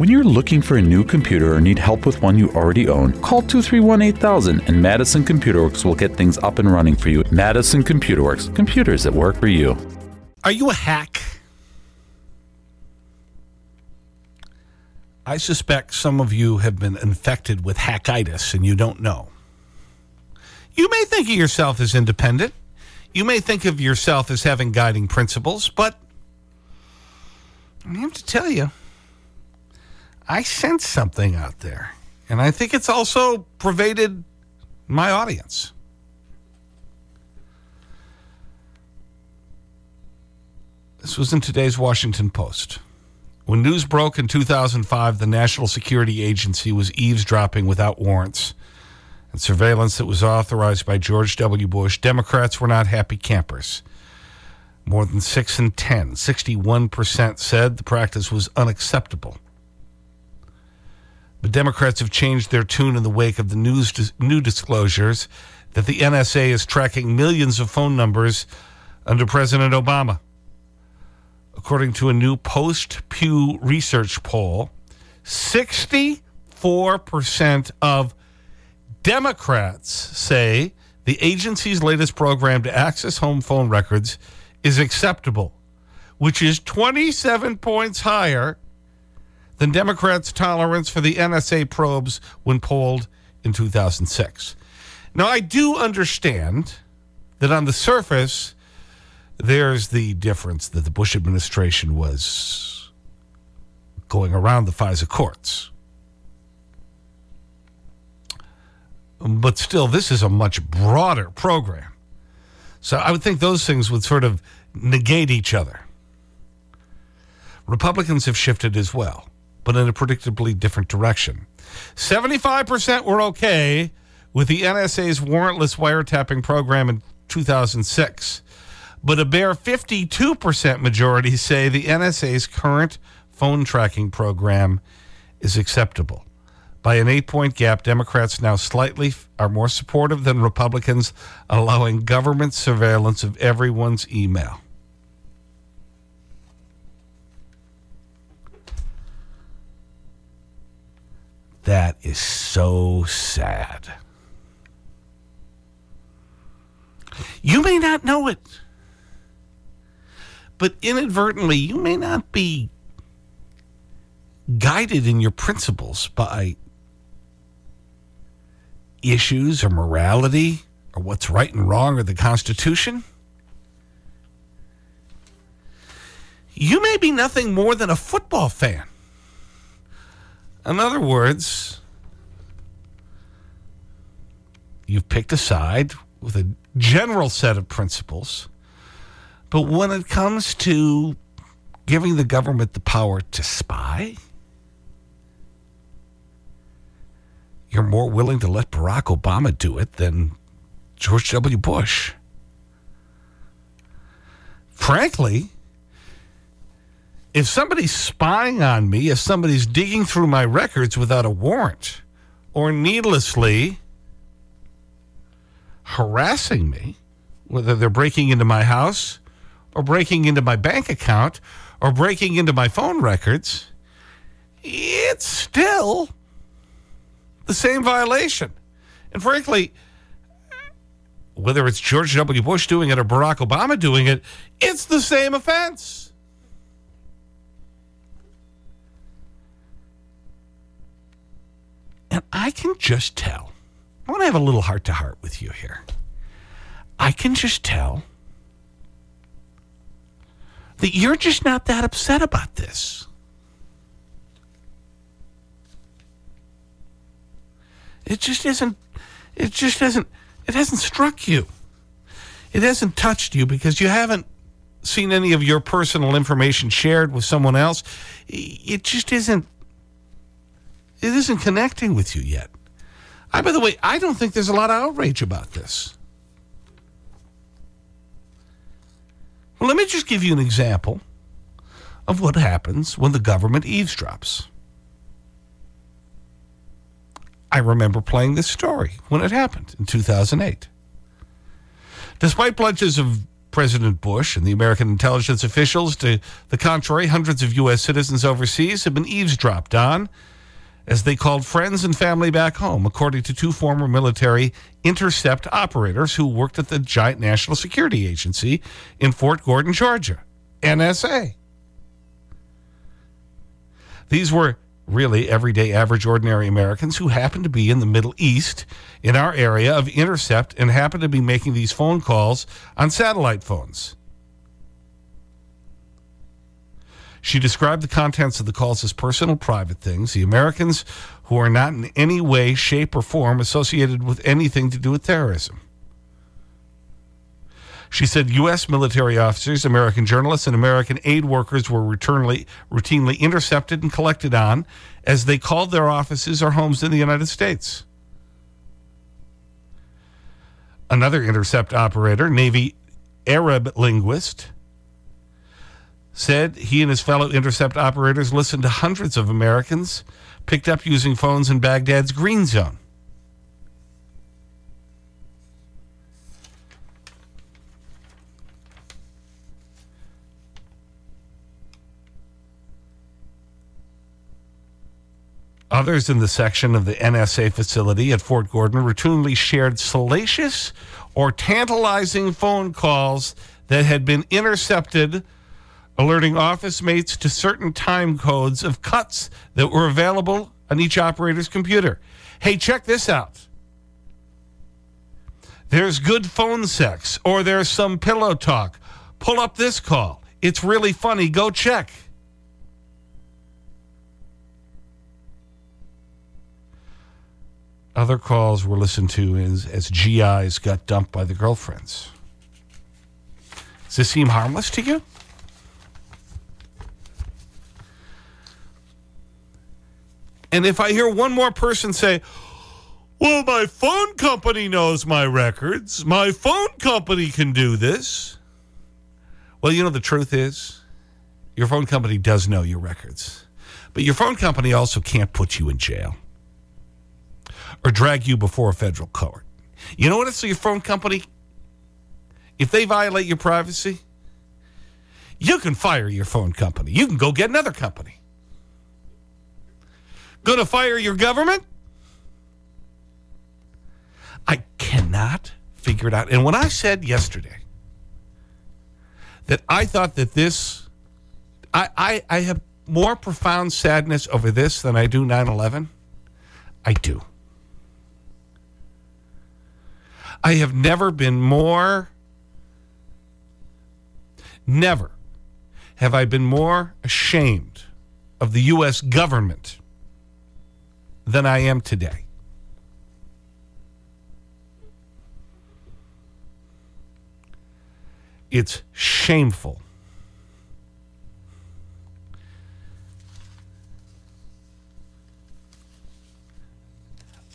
When you're looking for a new computer or need help with one you already own, call 231 8000 and Madison Computer Works will get things up and running for you. Madison Computer Works, computers that work for you. Are you a hack? I suspect some of you have been infected with hackitis and you don't know. You may think of yourself as independent. You may think of yourself as having guiding principles, but I have to tell you, I sense something out there. And I think it's also pervaded my audience. This was in today's Washington Post. When news broke in 2005, the National Security Agency was eavesdropping without warrants and surveillance that was authorized by George W. Bush. Democrats were not happy campers. More than 6 in 10, 61% said the practice was unacceptable. But Democrats have changed their tune in the wake of the news, new disclosures that the NSA is tracking millions of phone numbers under President Obama. According to a new post Pew Research poll, 64% of Democrats say the agency's latest program to access home phone records is acceptable, which is 27 points higher than Democrats' tolerance for the NSA probes when polled in 2006. Now, I do understand that on the surface, there's the difference that the Bush administration was going around the FISA courts. But still, this is a much broader program. So I would think those things would sort of negate each other. Republicans have shifted as well, but in a predictably different direction. 75% were okay with the NSA's warrantless wiretapping program in 2006, but a bare 52% majority say the NSA's current phone tracking program is acceptable. By an eight point gap, Democrats now slightly are more supportive than Republicans, allowing government surveillance of everyone's email. That is so sad. You may not know it, but inadvertently, you may not be guided in your principles by issues or morality or what's right and wrong or the Constitution. You may be nothing more than a football fan. In other words, you've picked a side with a general set of principles, but when it comes to giving the government the power to spy, you're more willing to let Barack Obama do it than George W. Bush. Frankly, if somebody's spying on me, if somebody's digging through my records without a warrant or needlessly harassing me, whether they're breaking into my house or breaking into my bank account or breaking into my phone records, it's still the same violation. And frankly, whether it's George W. Bush doing it or Barack Obama doing it, it's the same offense. And I can just tell, I want to have a little heart to heart with you here. I can just tell that you're just not that upset about this. It just isn't, it just hasn't, it hasn't struck you. It hasn't touched you because you haven't seen any of your personal information shared with someone else. It just isn't, it isn't connecting with you yet. I, by the way, I don't think there's a lot of outrage about this. Well, let me just give you an example of what happens when the government eavesdrops. I remember playing this story when it happened in 2008. Despite pledges of President Bush and the American intelligence officials. To the contrary, hundreds of U.S. citizens overseas have been eavesdropped on as they called friends and family back home, according to two former military intercept operators who worked at the giant National Security Agency in Fort Gordon, Georgia, NSA. These were really everyday, average, ordinary Americans who happened to be in the Middle East in our area of intercept and happened to be making these phone calls on satellite phones. She described the contents of the calls as personal, private things. The Americans who are not in any way, shape, or form associated with anything to do with terrorism. She said U.S. military officers, American journalists, and American aid workers were routinely, intercepted and collected on as they called their offices or homes in the United States. Another intercept operator, Navy Arab linguist, said he and his fellow intercept operators listened to hundreds of Americans picked up using phones in Baghdad's green zone. Others in the section of the NSA facility at Fort Gordon routinely shared salacious or tantalizing phone calls that had been intercepted, alerting office mates to certain time codes of cuts that were available on each operator's computer. Hey, check this out. There's good phone sex, or there's some pillow talk. Pull up this call. It's really funny. Go check. Other calls were listened to as, as GIs got dumped by the girlfriends. Does this seem harmless to you? And if I hear one more person say, well, my phone company knows my records. My phone company can do this. Well, you know, the truth is, your phone company does know your records. But your phone company also can't put you in jail or drag you before a federal court. You know what it's your phone company? If they violate your privacy, you can fire your phone company. You can go get another company. Going to fire your government? I cannot figure it out. And when I said yesterday that I thought that this, I, I, I have more profound sadness over this than I do 9 11, I do. I have never been more, never have I been more ashamed of the U.S. government than I am today. It's shameful.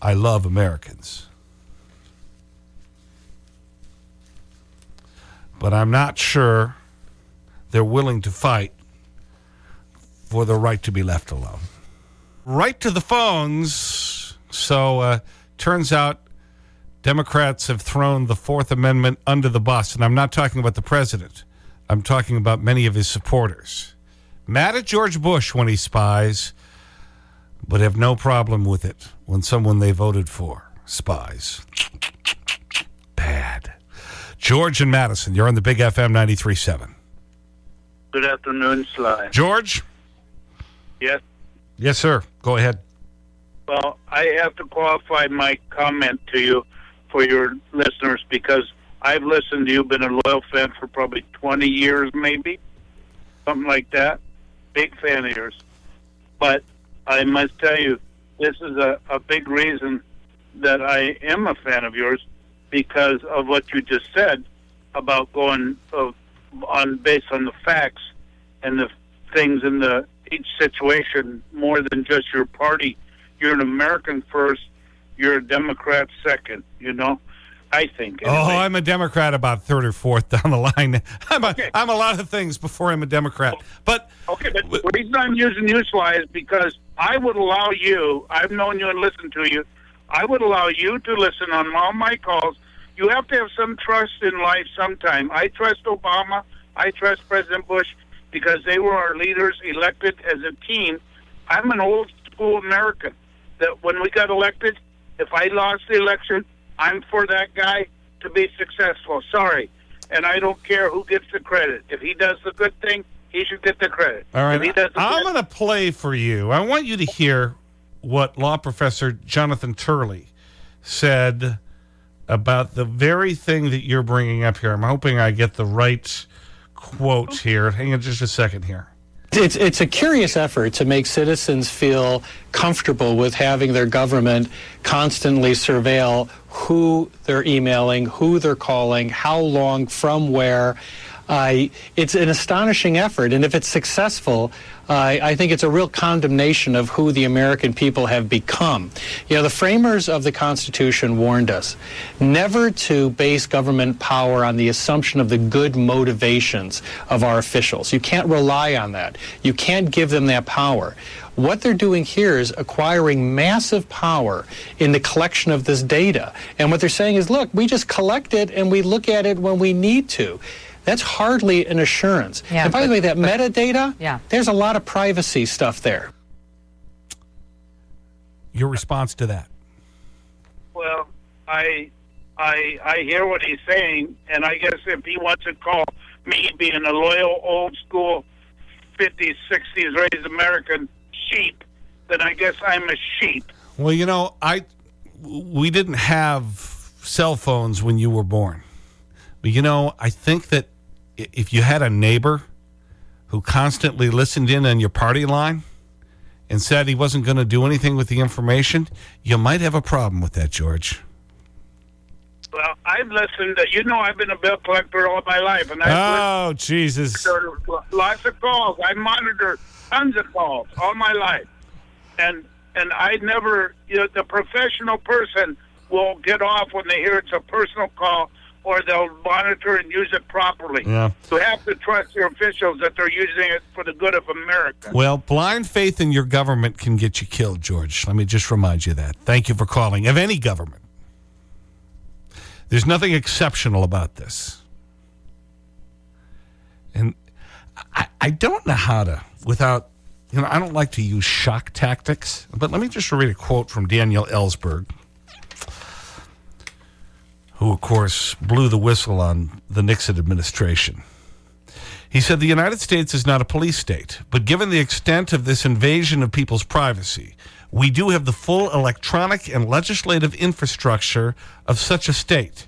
I love Americans. But I'm not sure they're willing to fight for the right to be left alone. Right to the phones. So, uh, turns out Democrats have thrown the Fourth Amendment under the bus. And I'm not talking about the president. I'm talking about many of his supporters. Mad at George Bush when he spies, but have no problem with it when someone they voted for spies. Bad. George and Madison, you're on the Big FM 93.7. Good afternoon, Sly. George? Yes. Yes, sir. Go ahead. Well, I have to qualify my comment to you for your listeners because I've listened to you, been a loyal fan for probably 20 years, maybe, something like that. Big fan of yours. But I must tell you, this is a, a big reason that I am a fan of yours because of what you just said about going uh, on based on the facts and the things in the each situation more than just your party. You're an American first. You're a Democrat second. You know, I think. Oh, anyway. Oh, I'm a Democrat about third or fourth down the line. I'm a, okay. I'm a lot of things before I'm a Democrat. But okay, but the reason I'm using you, Sly, is because I would allow you. I've known you and listened to you. I would allow you to listen on all my calls you have to have some trust in life sometime. I trust Obama. I trust President Bush because they were our leaders elected as a team. I'm an old school American that when we got elected, if I lost the election, I'm for that guy to be successful. Sorry. And I don't care who gets the credit. If he does the good thing, he should get the credit. All right. If he does the I'm going to play for you. I want you to hear what law professor Jonathan Turley said about the very thing that you're bringing up here. I'm hoping I get the right quote here. Hang on just a second here. It's, it's a curious effort to make citizens feel comfortable with having their government constantly surveil who they're emailing, who they're calling, how long, from where. Uh, it's an astonishing effort, and if it's successful, uh, I think it's a real condemnation of who the American people have become. You know, the framers of the Constitution warned us never to base government power on the assumption of the good motivations of our officials. You can't rely on that. You can't give them that power. What they're doing here is acquiring massive power in the collection of this data. And what they're saying is, look, we just collect it and we look at it when we need to. That's hardly an assurance. Yeah, and by the way, that metadata, Yeah. there's a lot of privacy stuff there. Your response to that. Well, I, I, I hear what he's saying, and I guess if he wants to call me being a loyal, old school, 50s, 60s raised American sheep, then I guess I'm a sheep. Well, you know, I, we didn't have cell phones when you were born. But, you know, I think that i- if you had a neighbor who constantly listened in on your party line and said he wasn't going to do anything with the information, you might have a problem with that, George. Well, I've listened. To, you know, I've been a bill collector all my life, and I've Oh, Jesus. lots of calls. I monitor tons of calls all my life, and and I never, you know, the professional person will get off when they hear it's a personal call, or they'll monitor and use it properly. Yeah. You have to trust your officials that they're using it for the good of America. Well, blind faith in your government can get you killed, George. Let me just remind you that. Thank you for calling. Of any government. There's nothing exceptional about this. And I, I don't know how to, without, you know, I don't like to use shock tactics, but let me just read a quote from Daniel Ellsberg, who, of course, blew the whistle on the Nixon administration. He said the United States is not a police state, but given the extent of this invasion of people's privacy, we do have the full electronic and legislative infrastructure of such a state.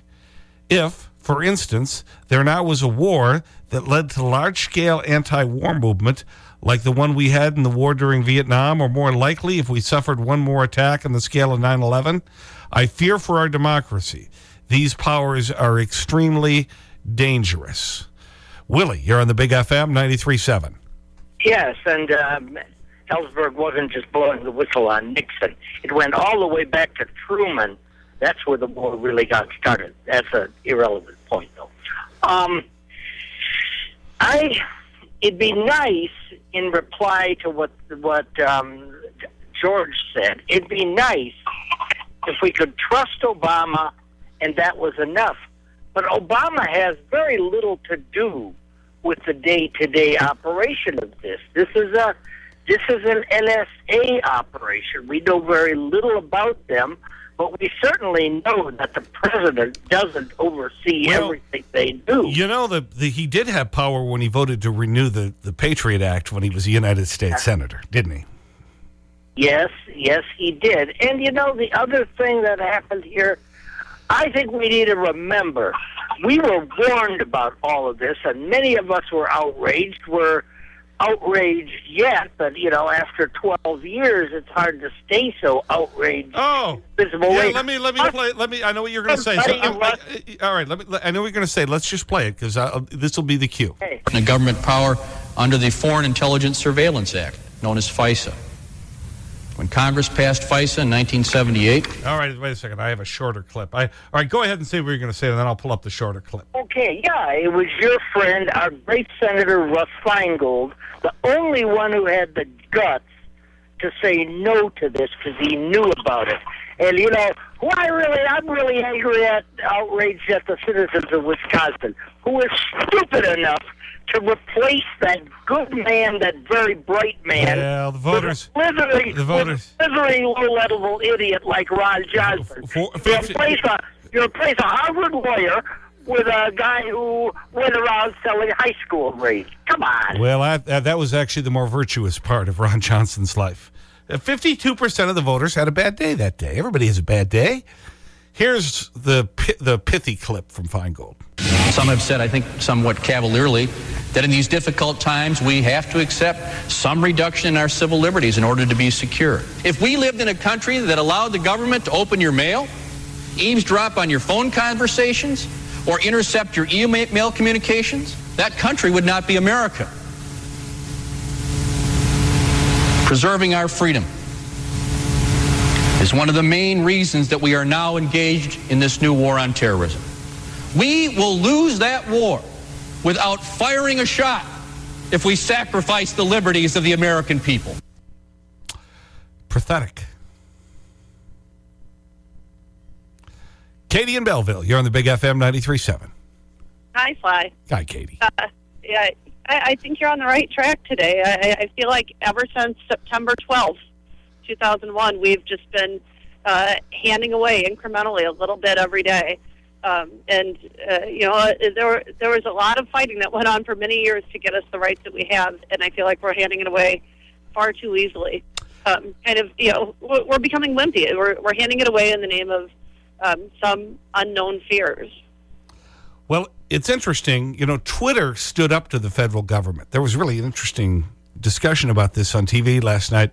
If, for instance, there now was a war that led to large-scale anti-war movement like the one we had in the war during Vietnam, or more likely if we suffered one more attack on the scale of 9-11, I fear for our democracy. These powers are extremely dangerous. Willie, you're on the Big FM 93.7. Yes, and um, Ellsberg wasn't just blowing the whistle on Nixon. It went all the way back to Truman. That's where the war really got started. That's an irrelevant point, though. Um, I, it'd be nice in reply to what what um, George said. It'd be nice if we could trust Obama, and that was enough. But Obama has very little to do with the day-to-day operation of this. This is a this is an NSA operation. We know very little about them, but we certainly know that the president doesn't oversee Well, everything they do. You know, the, the, he did have power when he voted to renew the, the Patriot Act when he was a United States Senator, didn't he? Yes, yes, he did. And you know, the other thing that happened here, I think we need to remember we were warned about all of this, and many of us were outraged. We're outraged yet, but you know, after 12 years, it's hard to stay so outraged. Oh, Visible yeah, way. let me, let me play, let me, I know what you're going to say. So, I- I- all right, let me, I know what you're going to say. Let's just play it because this will be the cue. Hey. and government power under the Foreign Intelligence Surveillance Act, known as FISA. When Congress passed FISA in 1978, All right, wait a second. I have a shorter clip. I, all right, go ahead and say what you're going to say, and then I'll pull up the shorter clip. Okay, yeah, it was your friend, our great Senator Russ Feingold, the only one who had the guts to say no to this because he knew about it. And you know who I really, I'm really angry at, outraged at the citizens of Wisconsin, who who is stupid enough to replace that good man, that very bright man, Well, the voters- with a slithering, the voters- with a slithering low-level idiot like Ron Johnson. For- you 50 replace a, you replace a Harvard lawyer with a guy who went around selling high school grades. Come on. Well, I, that that was actually the more virtuous part of Ron Johnson's life. Uh, 52% of the voters had a bad day that day. Everybody has a bad day. Here's the, the pithy clip from Feingold. Some have said, I think somewhat cavalierly, that in these difficult times we have to accept some reduction in our civil liberties in order to be secure. If we lived in a country that allowed the government to open your mail, eavesdrop on your phone conversations, or intercept your email communications, that country would not be America. Preserving our freedom is one of the main reasons that we are now engaged in this new war on terrorism. We will lose that war without firing a shot if we sacrifice the liberties of the American people. Pathetic. Katie in Belleville, you're on the Big FM 93.7. Hi, Sly. Hi, Katie. Uh, yeah, I, I think you're on the right track today. I, I feel like ever since September 12th, 2001, we've just been uh, handing away incrementally a little bit every day. Um, and, uh, you know, uh, there, were, there was a lot of fighting that went on for many years to get us the rights that we have, and I feel like we're handing it away far too easily. Um, kind of, you know, we're, becoming wimpy. We're, we're handing it away in the name of um, some unknown fears. Well, it's interesting. You know, Twitter stood up to the federal government. There was really an interesting discussion about this on TV last night.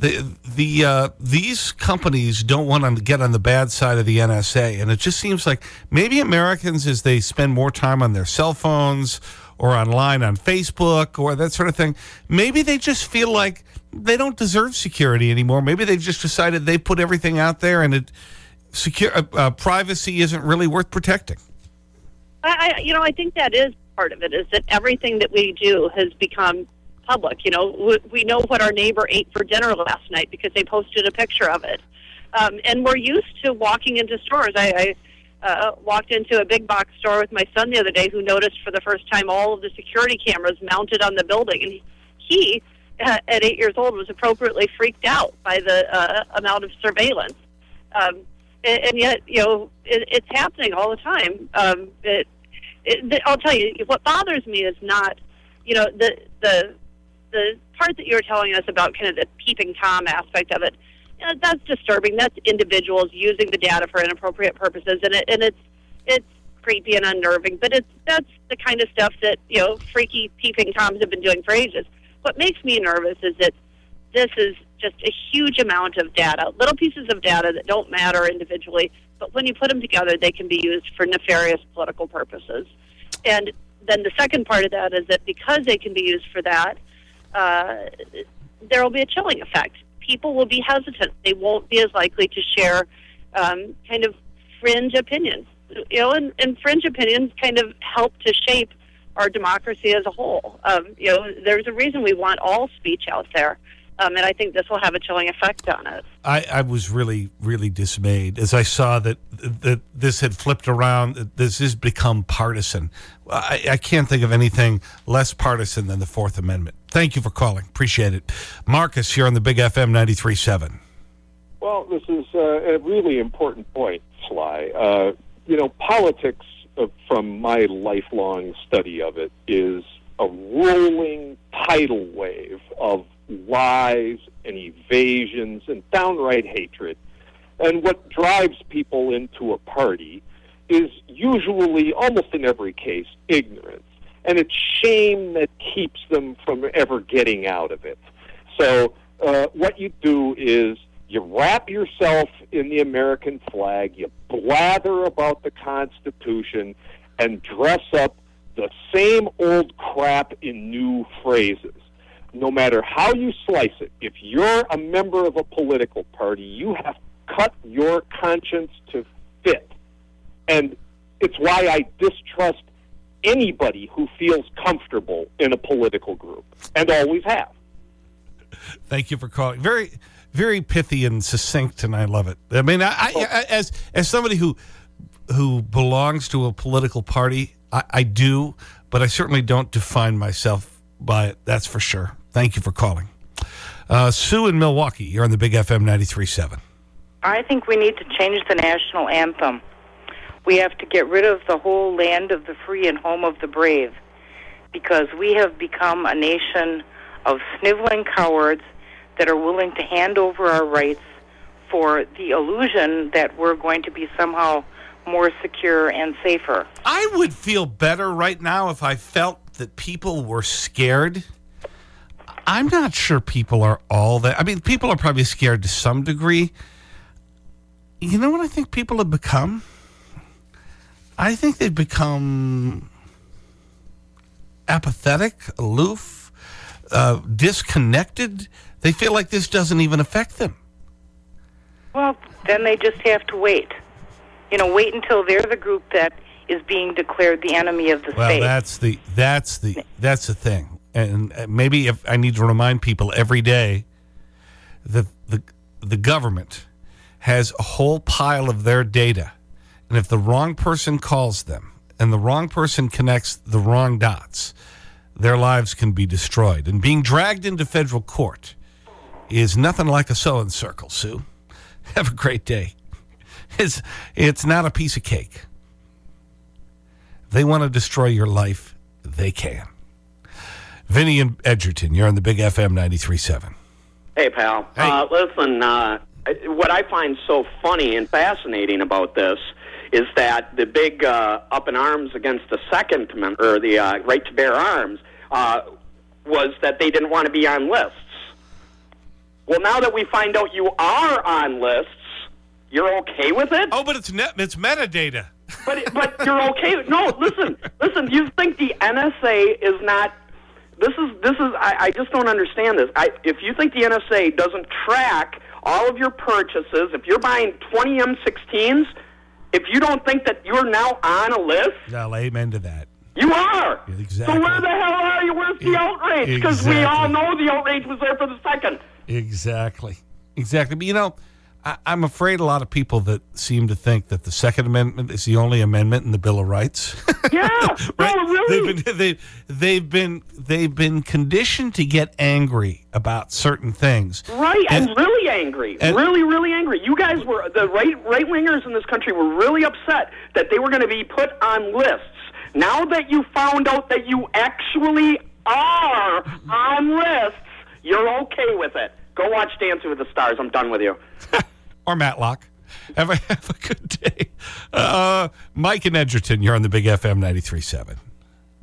The, the, uh, these companies don't want to get on the bad side of the NSA. And it just seems like maybe Americans, as they spend more time on their cell phones or online on Facebook or that sort of thing, maybe they just feel like they don't deserve security anymore. Maybe they've just decided they put everything out there and it, secure, uh, uh, privacy isn't really worth protecting. I, I, you know, I think that is part of it. Is that everything that we do has become public. You know, we, know what our neighbor ate for dinner last night because they posted a picture of it, um, and we're used to walking into stores. I, I uh, walked into a big box store with my son the other day, who noticed for the first time all of the security cameras mounted on the building, and he, uh, at eight years old, was appropriately freaked out by the uh, amount of surveillance. Um, and, and yet, you know, it, it's happening all the time. Um, it, it, I'll tell you, what bothers me is not, you know, the the the part that you were telling us about, kind of the peeping tom aspect of it. You know, that's disturbing. That's individuals using the data for inappropriate purposes, and it and it's it's creepy and unnerving. But it's that's the kind of stuff that you know freaky peeping toms have been doing for ages. What makes me nervous is that this is just a huge amount of data, little pieces of data that don't matter individually, but when you put them together, they can be used for nefarious political purposes. And then the second part of that is that because they can be used for that, uh, there will be a chilling effect. People will be hesitant. They won't be as likely to share um, kind of fringe opinions. You know, and, and fringe opinions kind of help to shape our democracy as a whole. Um, you know, there's a reason we want all speech out there. Um, and I think this will have a chilling effect on it. I, I was really, really dismayed as I saw that, that this had flipped around. that This has become partisan. I, I can't think of anything less partisan than the Fourth Amendment. Thank you for calling. Appreciate it. Marcus here on the Big FM 93.7. Well, this is uh, a really important point, Sly. Uh, you know, politics, uh, from my lifelong study of it, is a rolling tidal wave of lies and evasions and downright hatred. And what drives people into a party is usually, almost in every case, ignorance. And it's shame that keeps them from ever getting out of it. So, uh, what you do is you wrap yourself in the American flag, you blather about the Constitution, and dress up the same old crap in new phrases no matter how you slice it, if you're a member of a political party, you have cut your conscience to fit. And it's why I distrust anybody who feels comfortable in a political group, and always have. Thank you for calling. Very, very pithy and succinct, and I love it. I mean, I, I, as, as somebody who, who belongs to a political party, I, I do, but I certainly don't define myself by it. That's for sure. Thank you for calling. Uh, Sue in Milwaukee, you're on the Big FM 93.7. I think we need to change the national anthem. We have to get rid of the whole land of the free and home of the brave because we have become a nation of sniveling cowards that are willing to hand over our rights for the illusion that we're going to be somehow more secure and safer. I would feel better right now if I felt that people were scared. I'm not sure people are all that. I mean, people are probably scared to some degree. You know what I think people have become? I think they've become apathetic, aloof, uh, disconnected. They feel like this doesn't even affect them. Well, then they just have to wait. You know, wait until they're the group that is being declared the enemy of the well, state. that's the, that's, the, that's the thing. And uh, maybe if I need to remind people every day that the, the government has a whole pile of their data. And if the wrong person calls them and the wrong person connects the wrong dots, their lives can be destroyed. And being dragged into federal court is nothing like a sewing circle, Sue. Have a great day. It's, it's not a piece of cake. If they want to destroy your life, they can. Vinny and Edgerton, you're on the Big FM 93.7. Hey, pal. Hey. Uh, listen, uh, what I find so funny and fascinating about this is that the big uh, up in arms against the Second Amendment, or the uh, right to bear arms, uh, was that they didn't want to be on lists. Well, now that we find out you are on lists, you're okay with it? Oh, but it's, net, it's metadata. But but you're okay. No, listen, listen. You think the NSA is not? This is this is. I, I just don't understand this. I, if you think the NSA doesn't track all of your purchases, if you're buying 20 M16s, if you don't think that you're now on a list, Well, amen to that. you are. Exactly. So where the hell are you? Where's the outrage? Because we all know the outrage was there for the second. Exactly. Exactly. But you know, I, I'm afraid a lot of people that seem to think that the Second Amendment is the only amendment in the Bill of Rights. Yeah. right? No, really. They've been, they, they've, been, they've been conditioned to get angry about certain things. Right, and, And- really angry, and- really, really angry. You guys were the right right wingers in this country were really upset that they were going to be put on lists. Now that you found out that you actually are on lists, you're okay with it. Go watch Dancing with the Stars. I'm done with you. Or Matlock. Have a, have a good day. Uh, Mike and Edgerton, you're on the Big FM 93.7.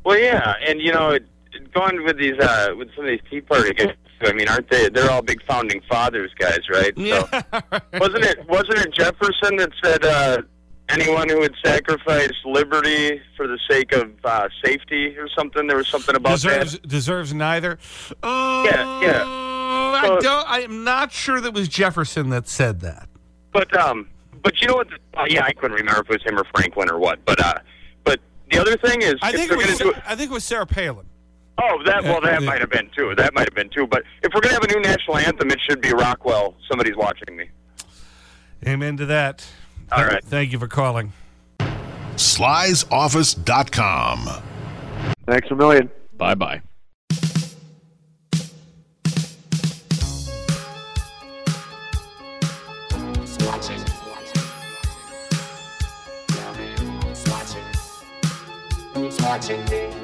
Well, yeah, and you know, it, going with these uh, with some of these Tea Party guys. I mean, aren't they? They're all big founding fathers guys, right? So, wasn't it wasn't it Jefferson that said uh, anyone who would sacrifice liberty for the sake of uh, safety or something? There was something about Deserves, that. deserves neither. Uh, Yeah, yeah. I, So- don't, I am not sure that was Jefferson that said that. But um, but you know what? Oh, yeah, I couldn't remember if it was him or Franklin or what. But uh, but the other thing is, I think, it was, going to do I think it was Sarah Palin. Oh, that well, that might have been too. That might have been too. But if we're gonna have a new national anthem, it should be Rockwell. Somebody's watching me. Amen to that. All right. Thank you for calling. SlysOffice.com. Thanks a million. Bye bye. Watching me.